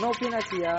No opina sia.